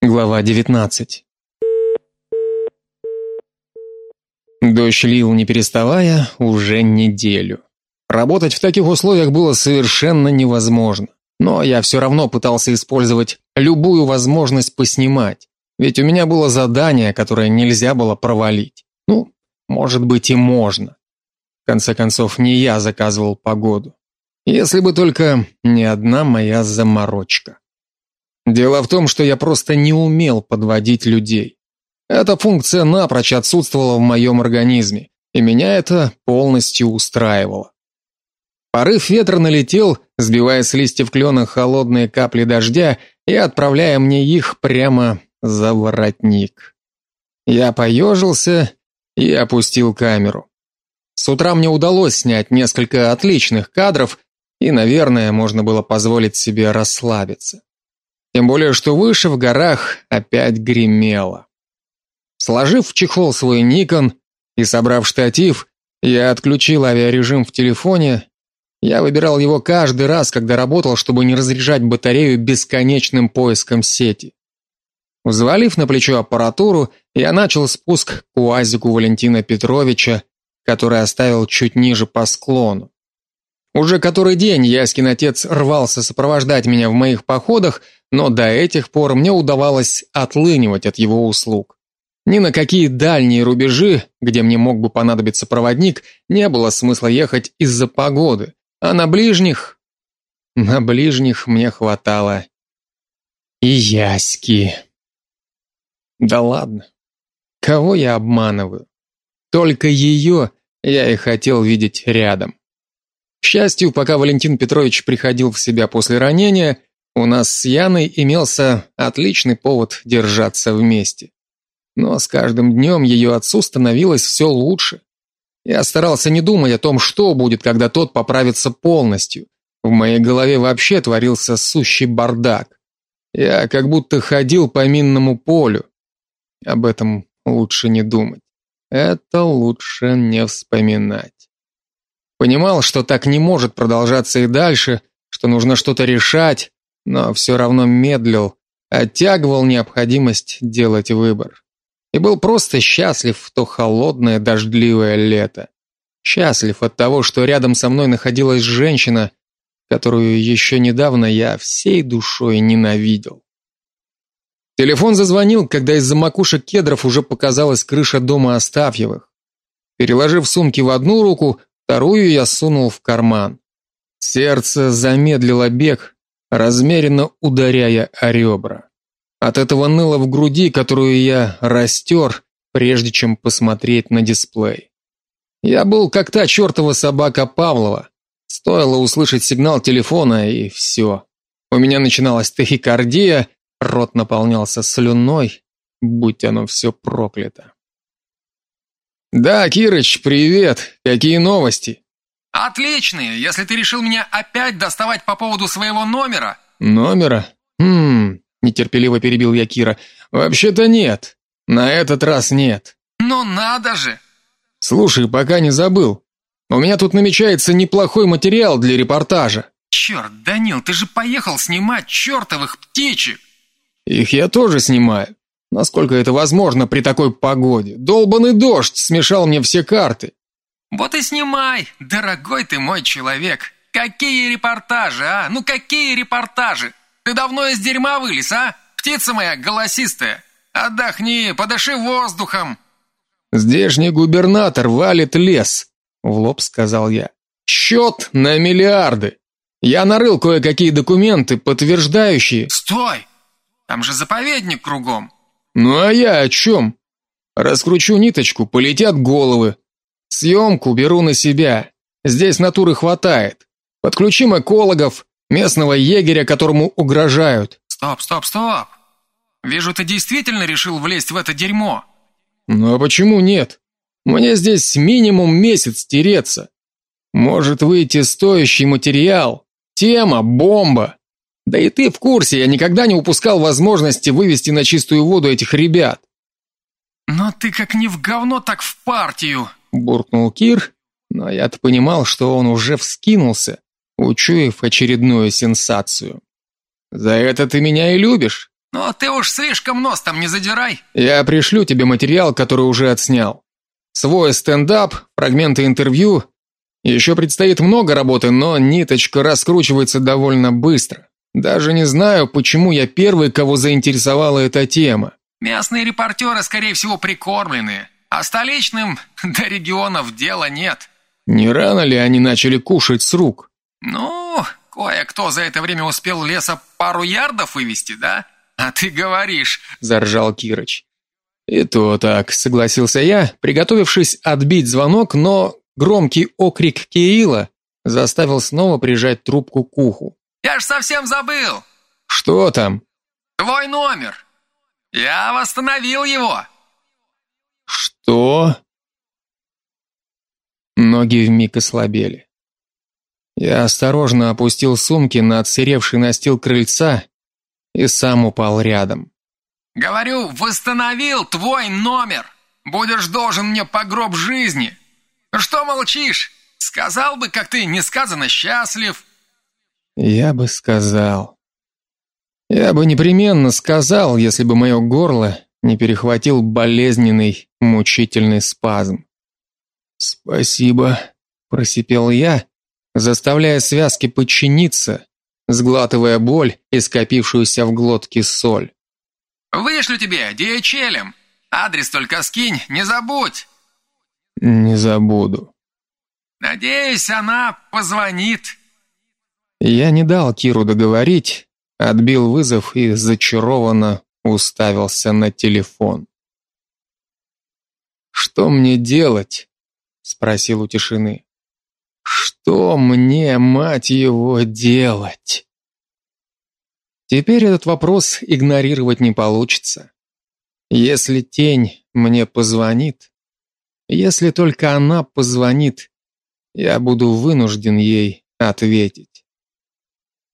Глава 19. Дождь лил не переставая уже неделю. Работать в таких условиях было совершенно невозможно, но я все равно пытался использовать любую возможность поснимать, ведь у меня было задание, которое нельзя было провалить. Ну, может быть и можно. В конце концов, не я заказывал погоду. Если бы только не одна моя заморочка. Дело в том, что я просто не умел подводить людей. Эта функция напрочь отсутствовала в моем организме, и меня это полностью устраивало. Порыв ветра налетел, сбивая с листьев клена холодные капли дождя и отправляя мне их прямо за воротник. Я поежился и опустил камеру. С утра мне удалось снять несколько отличных кадров, и, наверное, можно было позволить себе расслабиться. Тем более, что выше в горах опять гремело. Сложив в чехол свой Nikon и собрав штатив, я отключил авиарежим в телефоне. Я выбирал его каждый раз, когда работал, чтобы не разряжать батарею бесконечным поиском сети. Взвалив на плечо аппаратуру, я начал спуск к УАЗику Валентина Петровича, который оставил чуть ниже по склону. Уже который день Яскин отец рвался сопровождать меня в моих походах, но до этих пор мне удавалось отлынивать от его услуг. Ни на какие дальние рубежи, где мне мог бы понадобиться проводник, не было смысла ехать из-за погоды, а на ближних на ближних мне хватало и Яськи. Да ладно. Кого я обманываю? Только ее я и хотел видеть рядом. К счастью, пока Валентин Петрович приходил в себя после ранения, у нас с Яной имелся отличный повод держаться вместе. Но с каждым днем ее отцу становилось все лучше. Я старался не думать о том, что будет, когда тот поправится полностью. В моей голове вообще творился сущий бардак. Я как будто ходил по минному полю. Об этом лучше не думать. Это лучше не вспоминать. Понимал, что так не может продолжаться и дальше, что нужно что-то решать, но все равно медлил, оттягивал необходимость делать выбор. И был просто счастлив в то холодное дождливое лето. Счастлив от того, что рядом со мной находилась женщина, которую еще недавно я всей душой ненавидел. Телефон зазвонил, когда из-за макушек кедров уже показалась крыша дома Астафьевых. Переложив сумки в одну руку, Вторую я сунул в карман. Сердце замедлило бег, размеренно ударяя о ребра. От этого ныло в груди, которую я растер, прежде чем посмотреть на дисплей. Я был как та чертова собака Павлова. Стоило услышать сигнал телефона и все. У меня начиналась тахикардия, рот наполнялся слюной, будь оно все проклято. Да, Кирыч, привет. Какие новости? Отличные, если ты решил меня опять доставать по поводу своего номера. Номера? Хм, нетерпеливо перебил я Кира. Вообще-то нет. На этот раз нет. Ну надо же. Слушай, пока не забыл. У меня тут намечается неплохой материал для репортажа. Черт, Данил, ты же поехал снимать чертовых птичек. Их я тоже снимаю. Насколько это возможно при такой погоде? Долбаный дождь смешал мне все карты. Вот и снимай, дорогой ты мой человек. Какие репортажи, а? Ну какие репортажи? Ты давно из дерьма вылез, а? Птица моя голосистая. Отдохни, подыши воздухом. Здешний губернатор валит лес, в лоб сказал я. Счет на миллиарды. Я нарыл кое-какие документы, подтверждающие. Стой! Там же заповедник кругом. Ну а я о чем? Раскручу ниточку, полетят головы. Съемку беру на себя. Здесь натуры хватает. Подключим экологов, местного егеря, которому угрожают. Стоп, стоп, стоп. Вижу, ты действительно решил влезть в это дерьмо. Ну а почему нет? Мне здесь минимум месяц тереться. Может выйти стоящий материал. Тема бомба. Да и ты в курсе, я никогда не упускал возможности вывести на чистую воду этих ребят. Но ты как не в говно, так в партию, буркнул Кир, но я-то понимал, что он уже вскинулся, учуяв очередную сенсацию. За это ты меня и любишь. Но ты уж слишком нос там не задирай. Я пришлю тебе материал, который уже отснял. Свой стендап, фрагменты интервью. Еще предстоит много работы, но ниточка раскручивается довольно быстро. Даже не знаю, почему я первый, кого заинтересовала эта тема. Местные репортеры, скорее всего, прикормленные, а столичным до регионов дела нет. Не рано ли они начали кушать с рук? Ну, кое-кто за это время успел леса пару ярдов вывести, да? А ты говоришь, заржал Кирыч. И то так, согласился я, приготовившись отбить звонок, но громкий окрик Киила заставил снова прижать трубку к уху. Я ж совсем забыл. Что там? Твой номер. Я восстановил его. Что? Ноги вмиг ослабели. Я осторожно опустил сумки на отсыревший настил крыльца и сам упал рядом. Говорю, восстановил твой номер. Будешь должен мне по гроб жизни. Что молчишь? Сказал бы, как ты несказанно счастлив. Я бы сказал. Я бы непременно сказал, если бы мое горло не перехватил болезненный, мучительный спазм. Спасибо, просипел я, заставляя связки подчиниться, сглатывая боль и скопившуюся в глотке соль. Вышлю тебе DHL. Адрес только скинь, не забудь. Не забуду. Надеюсь, она позвонит. Я не дал Киру договорить, отбил вызов и зачарованно уставился на телефон. Что мне делать? спросил у тишины. Что мне, мать его, делать? Теперь этот вопрос игнорировать не получится. Если тень мне позвонит, если только она позвонит, я буду вынужден ей ответить.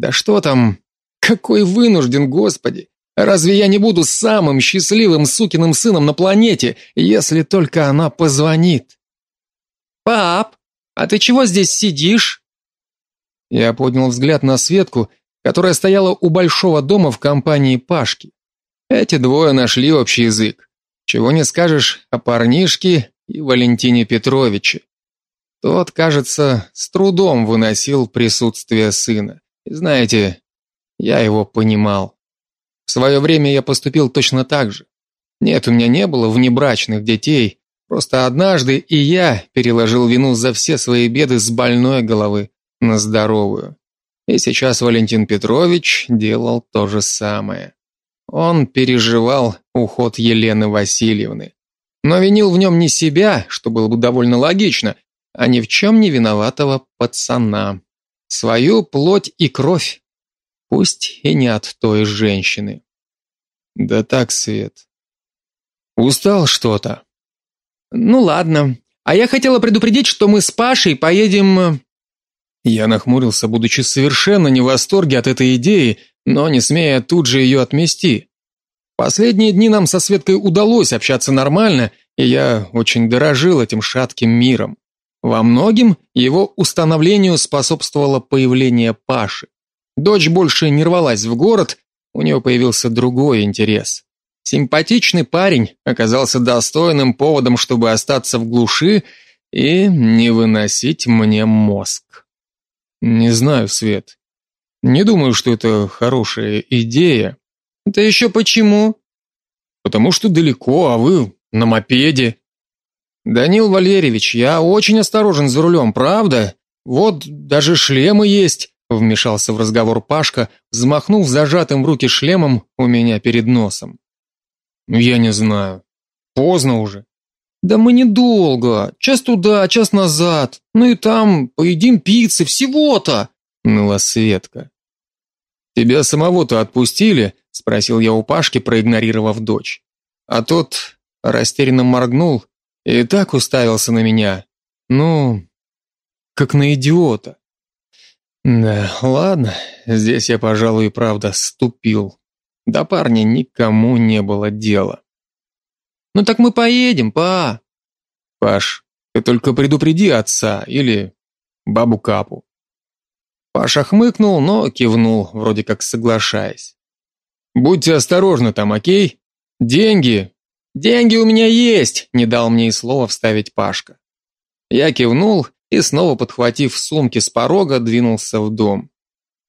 Да что там? Какой вынужден, Господи? Разве я не буду самым счастливым сукиным сыном на планете, если только она позвонит? Пап, а ты чего здесь сидишь? Я поднял взгляд на Светку, которая стояла у большого дома в компании Пашки. Эти двое нашли общий язык. Чего не скажешь о парнишке и Валентине Петровиче. Тот, кажется, с трудом выносил присутствие сына. Знаете, я его понимал. В свое время я поступил точно так же. Нет, у меня не было внебрачных детей, просто однажды и я переложил вину за все свои беды с больной головы на здоровую. И сейчас Валентин Петрович делал то же самое. Он переживал уход Елены Васильевны, но винил в нем не себя, что было бы довольно логично, а ни в чем не виноватого пацана свою плоть и кровь, пусть и не от той женщины. Да так, Свет. Устал что-то. Ну ладно. А я хотела предупредить, что мы с Пашей поедем э, Я нахмурился, будучи совершенно не в восторге от этой идеи, но не смея тут же ее отмести. Последние дни нам со Светкой удалось общаться нормально, и я очень дорожил этим шатким миром. Во многим его установлению способствовало появление Паши. Дочь больше не рвалась в город, у нее появился другой интерес. Симпатичный парень оказался достойным поводом, чтобы остаться в глуши и не выносить мне мозг. Не знаю, Свет. Не думаю, что это хорошая идея. Это еще почему? Потому что далеко, а вы на мопеде. Данил Валерьевич, я очень осторожен за рулем, правда? Вот даже шлемы есть, вмешался в разговор Пашка, взмахнув зажатым в руки шлемом у меня перед носом. Я не знаю. Поздно уже. Да мы недолго. Час туда, час назад. Ну и там поедим пиццы всего-то, ныла Светка. Тебя самого-то отпустили? спросил я у Пашки, проигнорировав дочь. А тот растерянно моргнул и так уставился на меня. Ну, как на идиота. Да, ладно, здесь я, пожалуй, и правда ступил. До парня никому не было дела. Ну так мы поедем, па. Паш, ты только предупреди отца или бабу Капу. Паша хмыкнул, но кивнул, вроде как соглашаясь. Будьте осторожны там, о'кей? Деньги. Деньги у меня есть, не дал мне и слова вставить Пашка. Я кивнул и снова подхватив сумки с порога, двинулся в дом.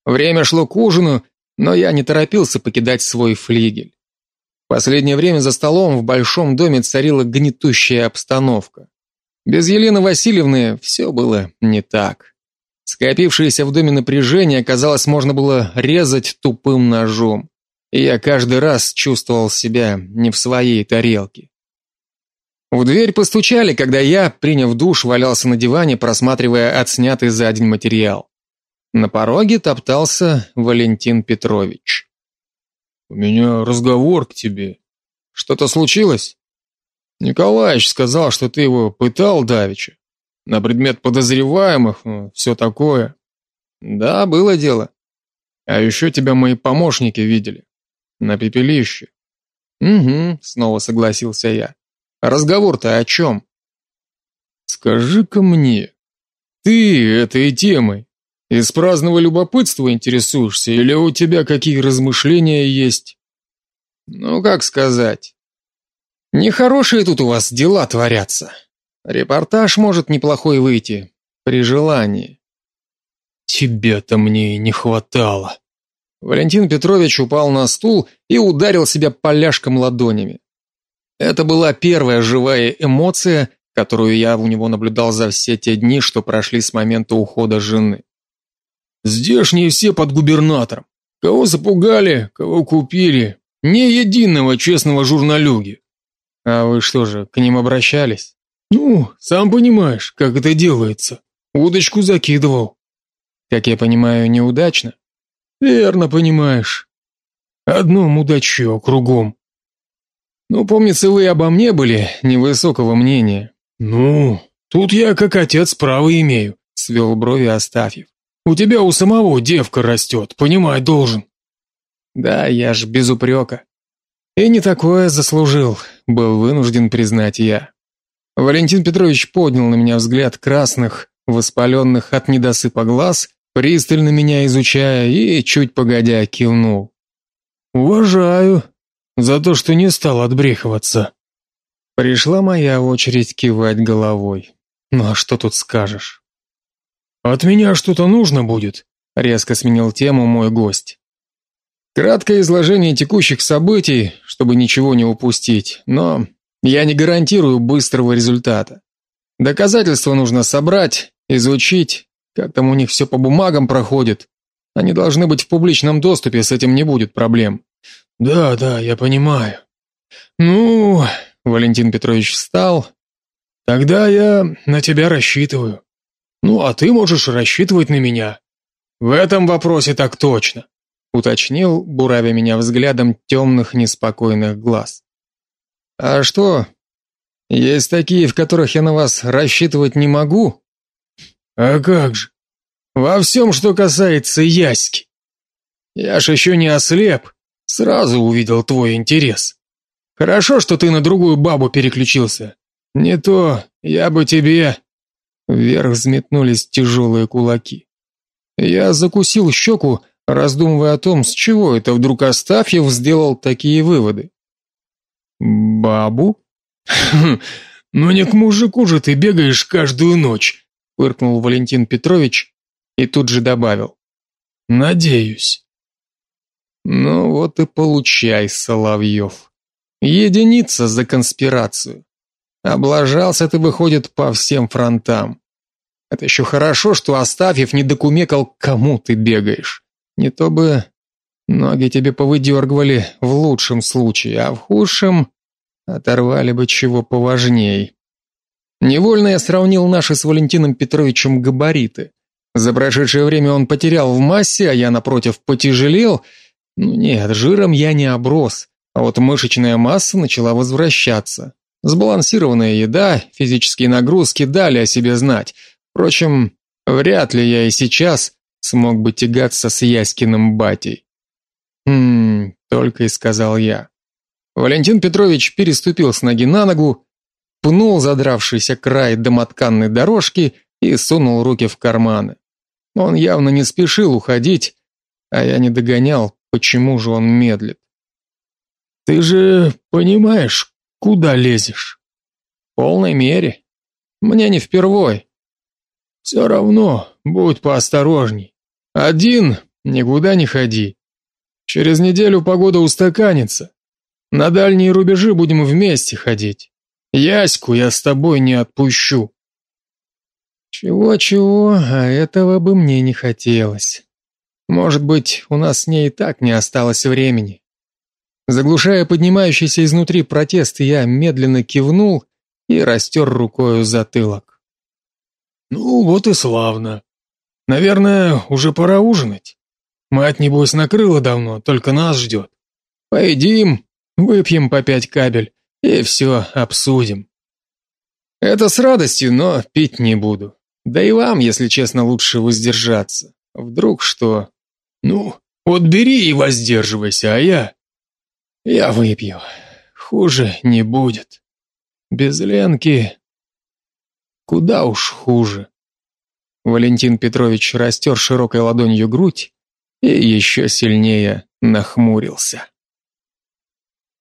Время шло к ужину, но я не торопился покидать свой флигель. В последнее время за столом в большом доме царила гнетущая обстановка. Без Елены Васильевны все было не так. Скопившееся в доме напряжение, казалось, можно было резать тупым ножом, и я каждый раз чувствовал себя не в своей тарелке. В дверь постучали, когда я, приняв душ, валялся на диване, просматривая отснятый за день материал. На пороге топтался Валентин Петрович. У меня разговор к тебе. Что-то случилось? Николаевич сказал, что ты его пытал давеча на предмет подозреваемых, ну, все такое. Да, было дело. А еще тебя мои помощники видели на пепелище. Угу, снова согласился я. Разговор-то о чем?» Скажи-ка мне, ты этой темой из праздного любопытства интересуешься или у тебя какие размышления есть? Ну, как сказать? Нехорошие тут у вас дела творятся. Репортаж может неплохой выйти при желании. Тебя-то мне и не хватало. Валентин Петрович упал на стул и ударил себя поляшком ладонями. Это была первая живая эмоция, которую я у него наблюдал за все те дни, что прошли с момента ухода жены. Здешние все под губернатором. Кого запугали, кого купили, ни единого честного журналюги. А вы что же, к ним обращались? Ну, сам понимаешь, как это делается. Удочку закидывал. Как я понимаю, неудачно. Верно понимаешь. Одно мудачье кругом. Ну, помнится, вы обо мне были невысокого мнения. Ну, тут я как отец право имею, свел брови Астафьев. У тебя у самого девка растет, понимать должен. Да, я ж без упрека. И не такое заслужил, был вынужден признать я. Валентин Петрович поднял на меня взгляд красных, воспаленных от недосыпа глаз, пристально меня изучая и чуть погодя кивнул. Уважаю за то, что не стал отбрехиваться. Пришла моя очередь кивать головой. Ну а что тут скажешь? От меня что-то нужно будет, резко сменил тему мой гость. Краткое изложение текущих событий, чтобы ничего не упустить, но я не гарантирую быстрого результата. Доказательства нужно собрать, изучить, как там у них все по бумагам проходит. Они должны быть в публичном доступе, с этим не будет проблем. Да, да, я понимаю. Ну, Валентин Петрович встал. Тогда я на тебя рассчитываю. Ну, а ты можешь рассчитывать на меня. В этом вопросе так точно, уточнил, буравя меня взглядом темных неспокойных глаз. А что? Есть такие, в которых я на вас рассчитывать не могу? А как же? Во всем, что касается Яськи. Я ж еще не ослеп, сразу увидел твой интерес. Хорошо, что ты на другую бабу переключился. Не то я бы тебе Вверх взметнулись тяжелые кулаки. Я закусил щеку, раздумывая о том, с чего это вдруг Астафьев сделал такие выводы. Бабу? Ну не к мужику же ты бегаешь каждую ночь, фыркнул Валентин Петрович и тут же добавил: Надеюсь. Ну вот и получай, Соловьев. Единица за конспирацию. Облажался ты, выходит, по всем фронтам. Это еще хорошо, что Астафьев не докумекал, кому ты бегаешь. Не то бы ноги тебе повыдергивали в лучшем случае, а в худшем оторвали бы чего поважней. Невольно я сравнил наши с Валентином Петровичем габариты. За прошедшее время он потерял в массе, а я напротив потяжелел. Ну нет, жиром я не оброс, а вот мышечная масса начала возвращаться. Сбалансированная еда, физические нагрузки дали о себе знать. Впрочем, вряд ли я и сейчас смог бы тягаться с Яськиным батей. Хм, только и сказал я. Валентин Петрович переступил с ноги на ногу, пнул задравшийся край домотканной дорожки и сунул руки в карманы. Он явно не спешил уходить, а я не догонял, почему же он медлит. Ты же понимаешь, куда лезешь? В полной мере. Мне не впервой. Все равно, будь поосторожней. Один никуда не ходи. Через неделю погода устаканится. На дальние рубежи будем вместе ходить. Яську я с тобой не отпущу. Чего-чего, а этого бы мне не хотелось. Может быть, у нас с ней и так не осталось времени. Заглушая поднимающийся изнутри протест, я медленно кивнул и растер рукою затылок. Ну, вот и славно. Наверное, уже пора ужинать. Мать, небось, накрыла давно, только нас ждет. Поедим, выпьем по пять кабель и все обсудим. Это с радостью, но пить не буду. Да и вам, если честно, лучше воздержаться. Вдруг что? Ну, вот бери и воздерживайся, а я... Я выпью. Хуже не будет. Без Ленки... Куда уж хуже. Валентин Петрович растер широкой ладонью грудь и еще сильнее нахмурился.